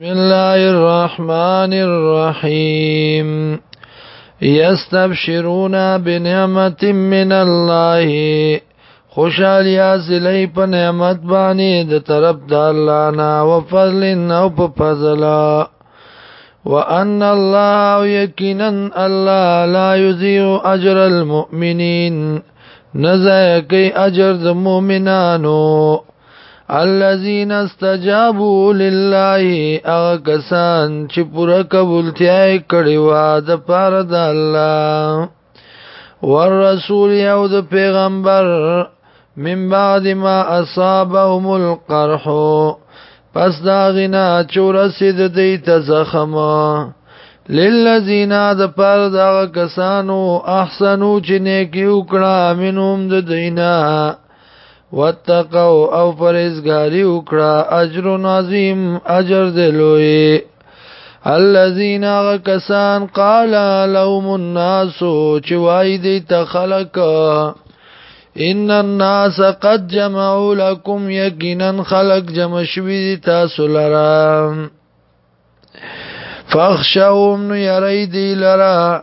بسم الله الرحمن الرحيم يستبشرون بنعمة من الله خوش علی ازلی په نعمت باندې د طرف د الله نه او فضل او په فضل وان الله یقینا الله لا یضيع اجر المؤمنین نزا کوي اجر د مؤمنانو الذين استجابوا لله اغه کسان چې پوره قبولتیا کړي وا د پاره د الله والرسول او د پیغمبر من بعد ما اصابهم القرح پس دا غنا چورسید دیت زخم للذین د پر دا کسانو احسنو چې نیکی وکړه منهم د دینه واتقوا او پرهیزګاری وکړه اجر عظیم اجر دلوي الذين كسان قال لهم الناس چوای دي تخلق ان الناس قد جمعوا لكم يقينا خلق جمع شوي تاسو لرا فاخشوهم نو یری دی لرا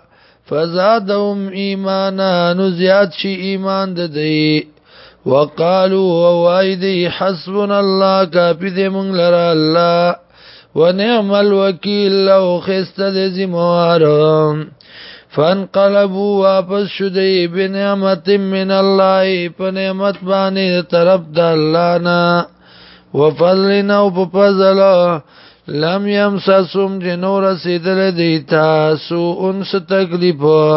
فزادهم ایمانا نو زیاد شي ایمان د دی وقالو وایدی حسبنا الله کافی دې مونږ لره الله ونعم الوکیل او خست دې زموار فانقلبوا واپس شدی بنعمت من الله په نعمت باندې طرف د الله نه وفضل او په فضل لم يمسسهم جنور سیدل دیتا سو انس تکلیفه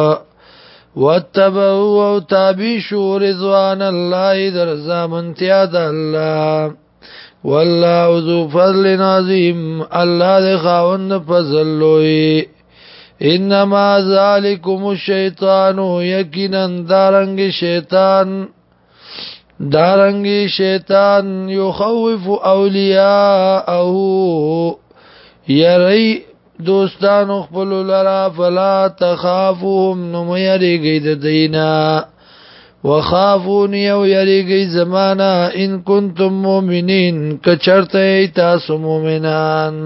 واتبعوا او تابع شو رضوان الله در زمنتیا د الله والله ذو فضل عظیم الله د خاوند فضل لوی انما ذالکم الشیطان یقینا دارنګ شیطان دارنګ شیطان یخوف اولیاءه یری دوستانو خپل لرا فلا تخافوهم نو یریږي د دینا وخافون یو یریږي زمانہ ان کنتم مؤمنین کچرته تاسو مؤمنان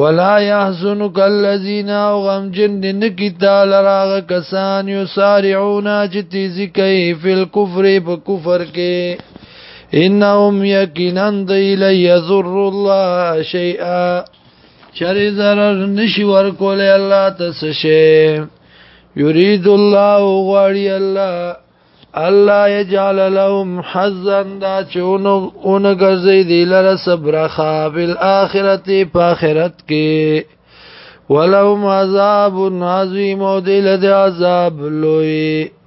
ولا يحزنك الذين غمجن نکی تعال راغ کسان یسارعون جتی زکی فی الكفر بکفر کې انهم یقینا دی لا يضر الله شيئا چری ضرر نشي ورکول الله تسشه يريد الله غوړي الله الله يجعل لهم حظا دا چونو اون غزي دي لره صبر خابل اخرته په اخرت کې ولهم عذاب عظیم او دل د عذاب لوی